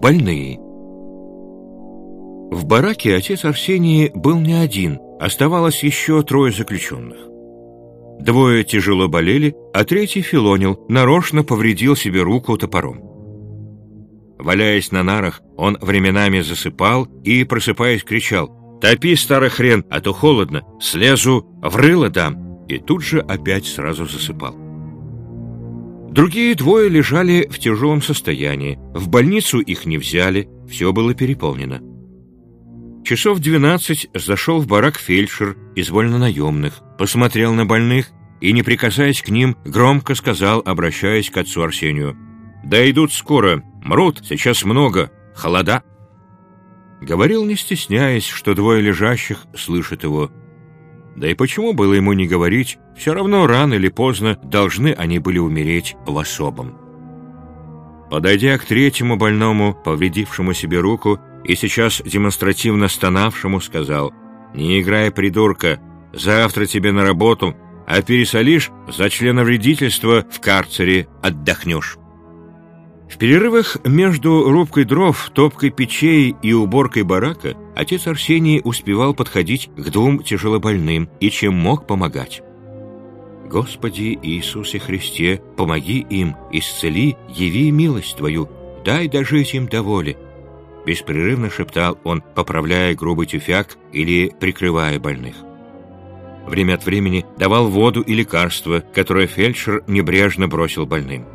Больные. В бараке отец Арсений был не один, оставалось еще трое заключенных. Двое тяжело болели, а третий филонил, нарочно повредил себе руку топором. Валяясь на нарах, он временами засыпал и, просыпаясь, кричал «Топи, старый хрен, а то холодно, слезу, в дам!» и тут же опять сразу засыпал. Другие двое лежали в тяжелом состоянии, в больницу их не взяли, все было переполнено. Часов двенадцать зашел в барак фельдшер из вольнонаемных, посмотрел на больных и, не прикасаясь к ним, громко сказал, обращаясь к отцу Арсению, «Да идут скоро, мрут, сейчас много, холода». Говорил, не стесняясь, что двое лежащих слышат его. Да и почему было ему не говорить, все равно рано или поздно должны они были умереть в особом. Подойдя к третьему больному, повредившему себе руку, и сейчас демонстративно стонавшему сказал «Не играй, придурка, завтра тебе на работу, а пересолишь за членовредительство в карцере отдохнешь». В перерывах между рубкой дров, топкой печей и уборкой барака отец Арсений успевал подходить к двум тяжелобольным и чем мог помогать. «Господи Иисусе Христе, помоги им, исцели, яви милость Твою, дай дожить им до воли, Беспрерывно шептал он, поправляя грубый тюфяк или прикрывая больных. Время от времени давал воду и лекарство, которое фельдшер небрежно бросил больным.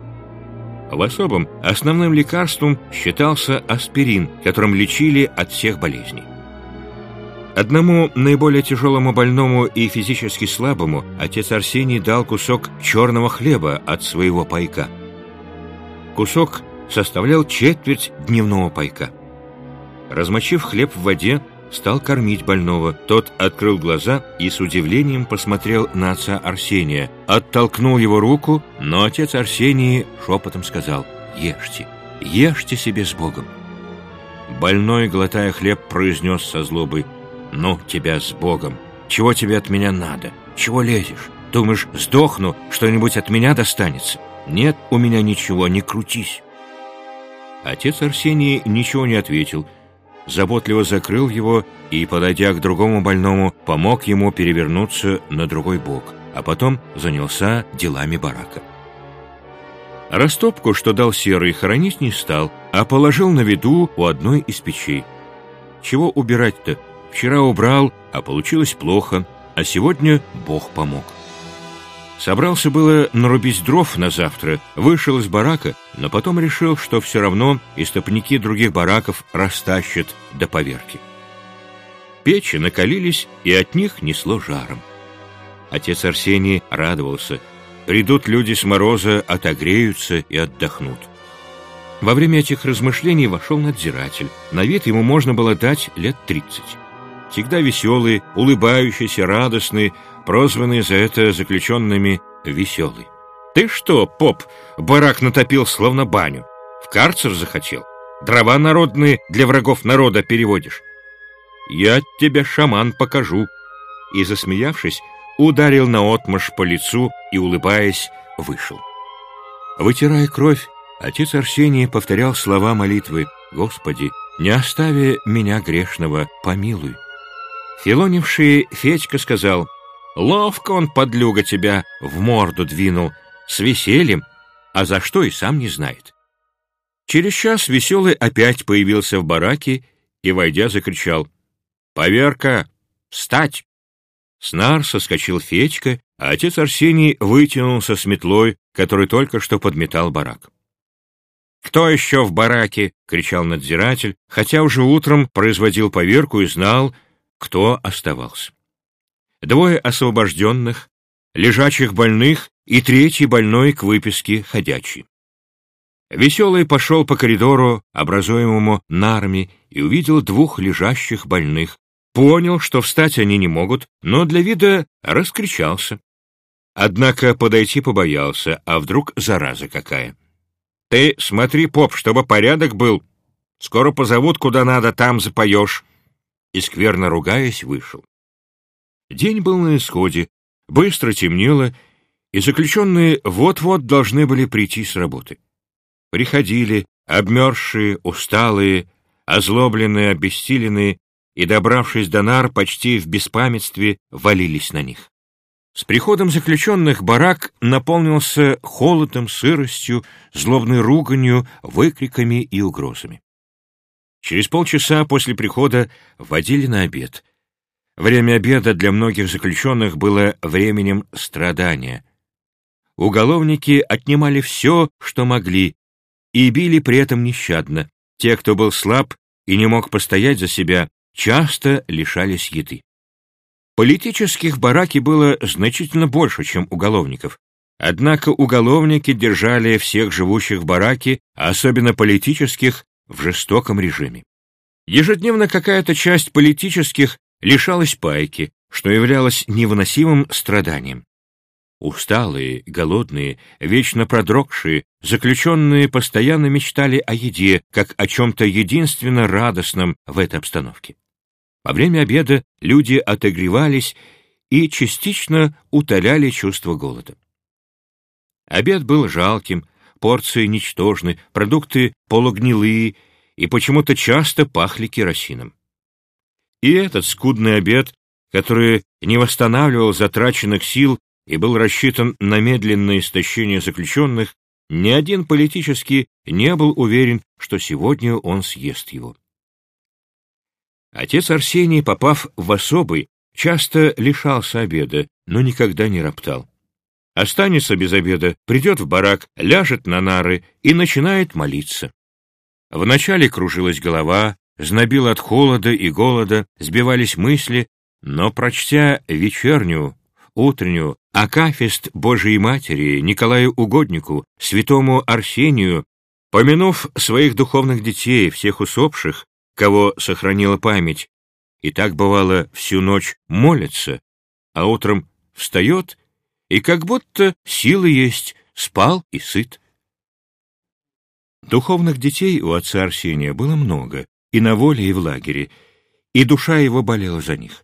В особом основным лекарством считался аспирин, которым лечили от всех болезней. Одному наиболее тяжелому больному и физически слабому отец Арсений дал кусок черного хлеба от своего пайка. Кусок составлял четверть дневного пайка. Размочив хлеб в воде, стал кормить больного. Тот открыл глаза и с удивлением посмотрел на отца Арсения. Оттолкнул его руку, но отец Арсений шепотом сказал «Ешьте, ешьте себе с Богом». Больной, глотая хлеб, произнес со злобой «Ну, тебя с Богом! Чего тебе от меня надо? Чего лезешь? Думаешь, сдохну, что-нибудь от меня достанется? Нет у меня ничего, не крутись!» Отец Арсений ничего не ответил, заботливо закрыл его и, подойдя к другому больному, помог ему перевернуться на другой бок, а потом занялся делами барака. Растопку, что дал Серый, хоронить не стал, а положил на виду у одной из печей. Чего убирать-то? Вчера убрал, а получилось плохо, а сегодня Бог помог. Собрался было нарубить дров на завтра, вышел из барака, но потом решил, что все равно истопники других бараков растащат до поверки. Печи накалились, и от них несло жаром. Отец Арсений радовался. Придут люди с мороза, отогреются и отдохнут. Во время этих размышлений вошел надзиратель. На вид ему можно было дать лет тридцать. Всегда веселый, улыбающийся, радостный, прозванный за это заключенными «веселый». «Ты что, поп, барак натопил словно баню? В карцер захотел? Дрова народные для врагов народа переводишь? Я тебе, шаман, покажу!» И, засмеявшись, ударил наотмашь по лицу и, улыбаясь, вышел. Вытирая кровь, отец Арсений повторял слова молитвы «Господи, не остави меня грешного, помилуй». Филонивший Федька сказал Ловко он, подлюга, тебя в морду двинул, с весельем, а за что и сам не знает. Через час веселый опять появился в бараке и, войдя, закричал «Поверка! Встать!» Снар соскочил Федька, а отец Арсений вытянулся с метлой, который только что подметал барак. «Кто еще в бараке?» — кричал надзиратель, хотя уже утром производил поверку и знал, кто оставался двое освобожденных, лежачих больных и третий больной к выписке ходячий. Веселый пошел по коридору, образуемому нарами, и увидел двух лежащих больных. Понял, что встать они не могут, но для вида раскричался. Однако подойти побоялся, а вдруг зараза какая. «Ты смотри, поп, чтобы порядок был. Скоро позовут, куда надо, там запоешь». И скверно ругаясь, вышел. День был на исходе, быстро темнело, и заключенные вот-вот должны были прийти с работы. Приходили, обмерзшие, усталые, озлобленные, обессиленные, и, добравшись до нар, почти в беспамятстве валились на них. С приходом заключенных барак наполнился холодом, сыростью, злобной руганью, выкриками и угрозами. Через полчаса после прихода вводили на обед. Время обеда для многих заключенных было временем страдания. Уголовники отнимали все, что могли, и били при этом нещадно. Те, кто был слаб и не мог постоять за себя, часто лишались еды. Политических в бараке было значительно больше, чем уголовников. Однако уголовники держали всех живущих в бараке, особенно политических, в жестоком режиме. Ежедневно какая-то часть политических лишалась пайки, что являлось невыносимым страданием. Усталые, голодные, вечно продрогшие, заключенные постоянно мечтали о еде, как о чем-то единственно радостном в этой обстановке. Во время обеда люди отогревались и частично утоляли чувство голода. Обед был жалким, порции ничтожны, продукты полугнилые и почему-то часто пахли керосином. И этот скудный обед, который не восстанавливал затраченных сил и был рассчитан на медленное истощение заключенных, ни один политически не был уверен, что сегодня он съест его. Отец Арсений, попав в особый, часто лишался обеда, но никогда не роптал. Останется без обеда, придет в барак, ляжет на нары и начинает молиться. Вначале кружилась голова, знобил от холода и голода, сбивались мысли, но, прочтя вечернюю, утреннюю, Акафист Божией Матери, Николаю Угоднику, святому Арсению, помянув своих духовных детей, всех усопших, кого сохранила память, и так бывало всю ночь молится, а утром встает и как будто силы есть, спал и сыт. Духовных детей у отца Арсения было много, и на воле, и в лагере, и душа его болела за них.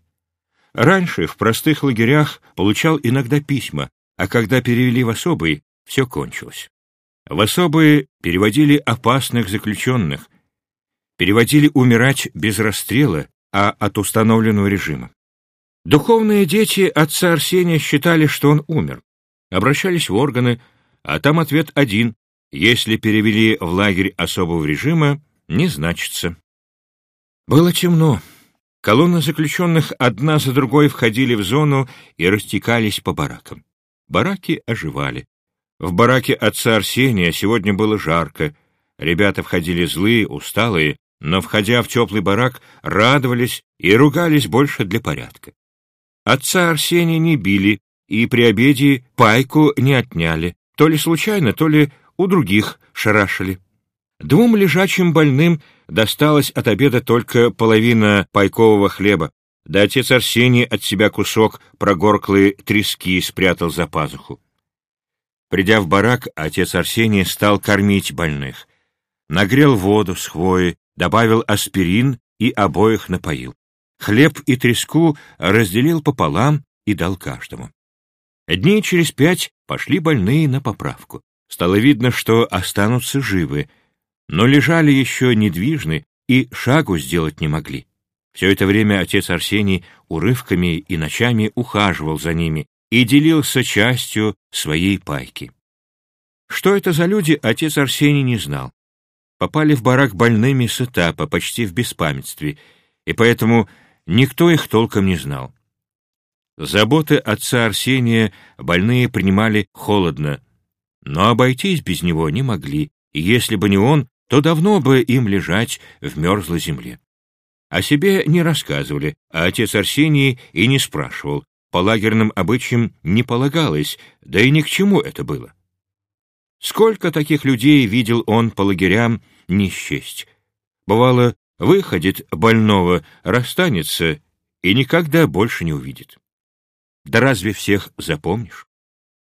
Раньше в простых лагерях получал иногда письма, а когда перевели в особые, все кончилось. В особые переводили опасных заключенных, переводили умирать без расстрела, а от установленного режима. Духовные дети отца Арсения считали, что он умер. Обращались в органы, а там ответ один — если перевели в лагерь особого режима, не значится. Было темно. Колонны заключенных одна за другой входили в зону и растекались по баракам. Бараки оживали. В бараке отца Арсения сегодня было жарко. Ребята входили злые, усталые, но, входя в теплый барак, радовались и ругались больше для порядка. Отца Арсения не били и при обеде пайку не отняли, то ли случайно, то ли у других шарашили. Двум лежачим больным досталось от обеда только половина пайкового хлеба, да отец Арсений от себя кусок прогорклой трески спрятал за пазуху. Придя в барак, отец Арсений стал кормить больных. Нагрел воду с хвои, добавил аспирин и обоих напоил. Хлеб и треску разделил пополам и дал каждому. Дней через пять пошли больные на поправку. Стало видно, что останутся живы, но лежали еще недвижны и шагу сделать не могли. Все это время отец Арсений урывками и ночами ухаживал за ними и делился частью своей пайки. Что это за люди, отец Арсений не знал. Попали в барак больными с этапа, почти в беспамятстве, и поэтому никто их толком не знал. Заботы отца Арсения больные принимали холодно, но обойтись без него не могли, и если бы не он, то давно бы им лежать в мерзлой земле. О себе не рассказывали, а отец Арсений и не спрашивал. По лагерным обычаям не полагалось, да и ни к чему это было. Сколько таких людей видел он по лагерям, не счесть. Бывало, выходит больного, расстанется и никогда больше не увидит. Да разве всех запомнишь?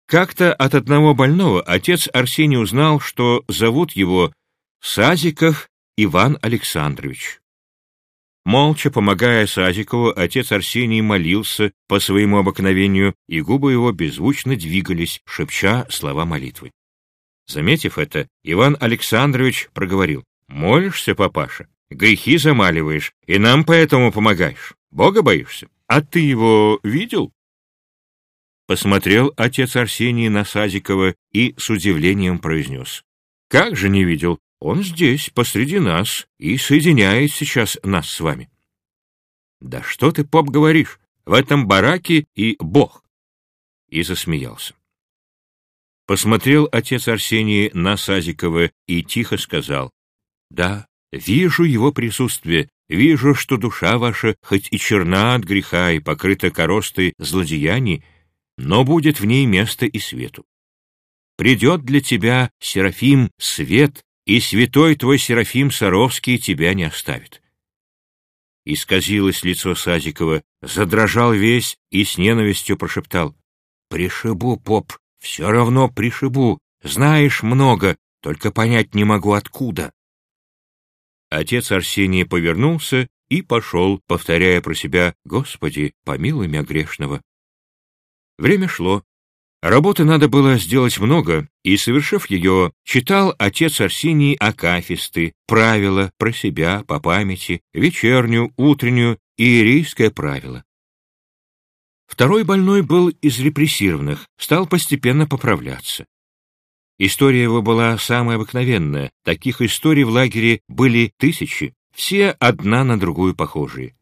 Как-то от одного больного отец Арсений узнал, что зовут его Сазиков Иван Александрович. Молча помогая Сазикову, отец Арсений молился по своему обыкновению, и губы его беззвучно двигались, шепча слова молитвы. Заметив это, Иван Александрович проговорил. «Молишься, папаша, грехи замаливаешь, и нам поэтому помогаешь. Бога боишься? А ты его видел?» Посмотрел отец Арсений на Сазикова и с удивлением произнес. «Как же не видел? Он здесь, посреди нас, и соединяет сейчас нас с вами». «Да что ты, поп, говоришь? В этом бараке и Бог!» И засмеялся. Посмотрел отец Арсений на Сазикова и тихо сказал, «Да, вижу его присутствие, вижу, что душа ваша хоть и черна от греха и покрыта коростой злодеяний, но будет в ней место и свету. Придет для тебя, Серафим, свет, и святой твой Серафим Саровский тебя не оставит». Исказилось лицо Сазикова, задрожал весь и с ненавистью прошептал, «Пришибу, поп, все равно пришибу. Знаешь много, только понять не могу откуда. Отец Арсений повернулся и пошел, повторяя про себя «Господи, помилуй меня грешного». Время шло. Работы надо было сделать много, и, совершив ее, читал отец Арсений акафисты, правила про себя по памяти, вечернюю, утреннюю и иерейское правило. Второй больной был из репрессированных, стал постепенно поправляться. История его была самая обыкновенная, таких историй в лагере были тысячи, все одна на другую похожие.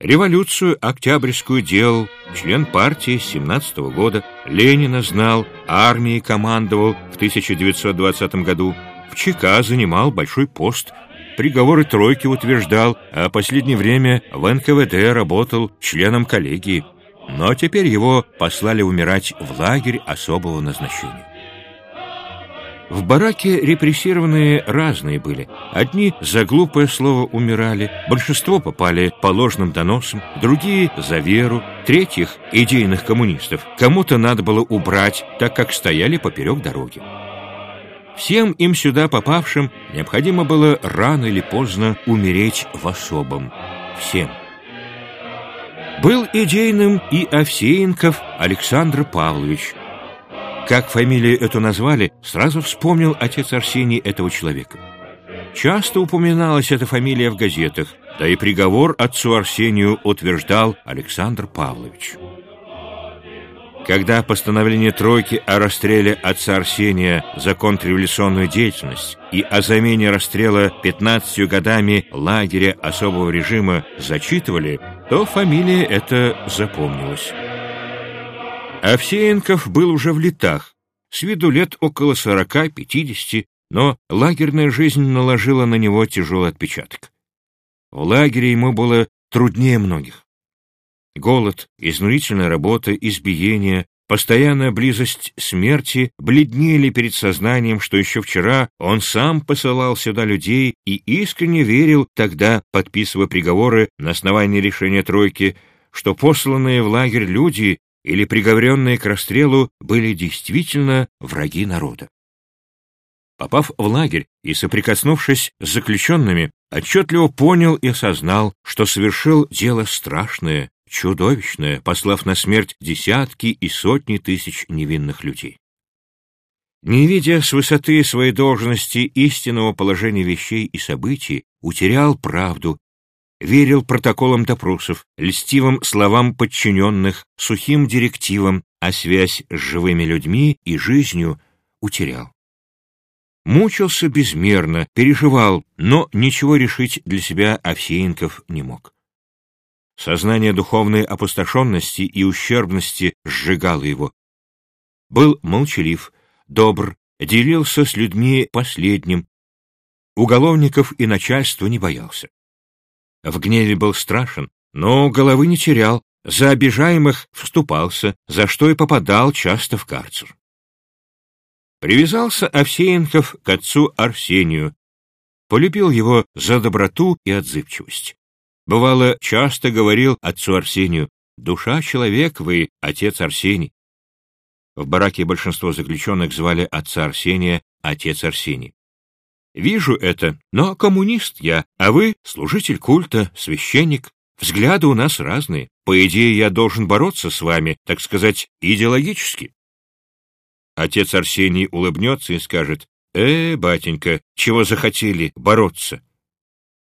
Революцию Октябрьскую делал, член партии с 17 -го года, Ленина знал, армией командовал в 1920 году, в ЧК занимал большой пост приговоры тройки утверждал, а последнее время в НКВД работал членом коллегии. Но теперь его послали умирать в лагерь особого назначения. В бараке репрессированные разные были. Одни за глупое слово умирали, большинство попали по ложным доносам, другие за веру, третьих — идейных коммунистов. Кому-то надо было убрать, так как стояли поперек дороги. Всем им сюда попавшим необходимо было рано или поздно умереть в особом. Всем. Был идейным и Овсеенков Александр Павлович. Как фамилию эту назвали, сразу вспомнил отец Арсений этого человека. Часто упоминалась эта фамилия в газетах, да и приговор отцу Арсению утверждал Александр Павлович. Когда постановление Тройки о расстреле отца Арсения за контрреволюционную деятельность и о замене расстрела 15 годами лагеря особого режима зачитывали, то фамилия эта запомнилась. Овсеенков был уже в летах, с виду лет около 40-50, но лагерная жизнь наложила на него тяжелый отпечаток. В лагере ему было труднее многих. Голод, изнурительная работа, избиение, постоянная близость смерти бледнели перед сознанием, что еще вчера он сам посылал сюда людей и искренне верил тогда, подписывая приговоры на основании решения тройки, что посланные в лагерь люди или приговоренные к расстрелу были действительно враги народа. Попав в лагерь и соприкоснувшись с заключенными, отчетливо понял и осознал, что совершил дело страшное, чудовищное, послав на смерть десятки и сотни тысяч невинных людей. Не видя с высоты своей должности истинного положения вещей и событий, утерял правду, верил протоколам допросов, льстивым словам подчиненных, сухим директивам, а связь с живыми людьми и жизнью утерял. Мучился безмерно, переживал, но ничего решить для себя Овсеенков не мог. Сознание духовной опустошенности и ущербности сжигало его. Был молчалив, добр, делился с людьми последним, уголовников и начальства не боялся. В гневе был страшен, но головы не терял, за обижаемых вступался, за что и попадал часто в карцер. Привязался Овсеенков к отцу Арсению, полюбил его за доброту и отзывчивость. Бывало, часто говорил отцу Арсению, «Душа человек вы, отец Арсений». В бараке большинство заключенных звали отца Арсения отец Арсений. «Вижу это, но коммунист я, а вы служитель культа, священник. Взгляды у нас разные. По идее, я должен бороться с вами, так сказать, идеологически». отец Арсений улыбнется и скажет, «Э, батенька, чего захотели бороться?»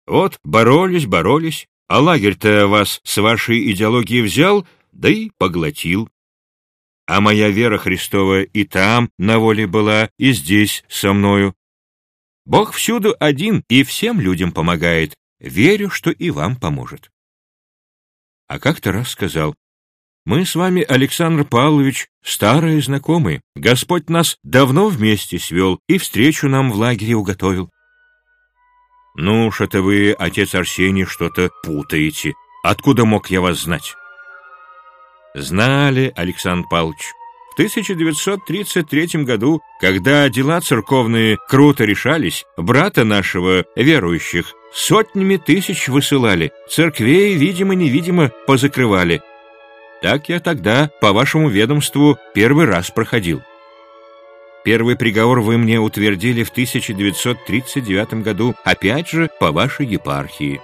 Вот боролись, боролись, а лагерь-то вас с вашей идеологией взял, да и поглотил. А моя вера Христова и там на воле была, и здесь со мною. Бог всюду один и всем людям помогает. Верю, что и вам поможет. А как-то раз сказал, «Мы с вами, Александр Павлович, старые знакомые. Господь нас давно вместе свел и встречу нам в лагере уготовил». «Ну уж это вы, отец Арсений, что-то путаете. Откуда мог я вас знать?» Знали, Александр Павлович. В 1933 году, когда дела церковные круто решались, брата нашего, верующих, сотнями тысяч высылали, церквей, видимо-невидимо, позакрывали. Так я тогда по вашему ведомству первый раз проходил. Первый приговор вы мне утвердили в 1939 году, опять же, по вашей епархии.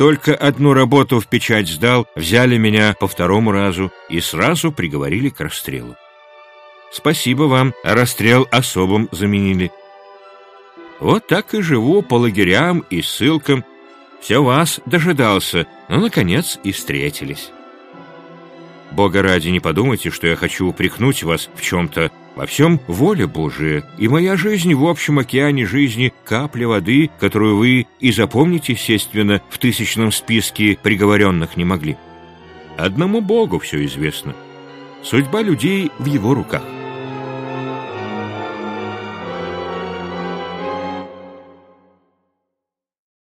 Только одну работу в печать сдал, взяли меня по второму разу и сразу приговорили к расстрелу. Спасибо вам, расстрел особым заменили. Вот так и живу по лагерям и ссылкам. Все вас дожидался, но, наконец, и встретились. Бога ради, не подумайте, что я хочу упрекнуть вас в чем-то. Во всем воля Божия, и моя жизнь в общем океане жизни — капля воды, которую вы и запомнить, естественно, в тысячном списке приговоренных не могли. Одному Богу все известно. Судьба людей в его руках.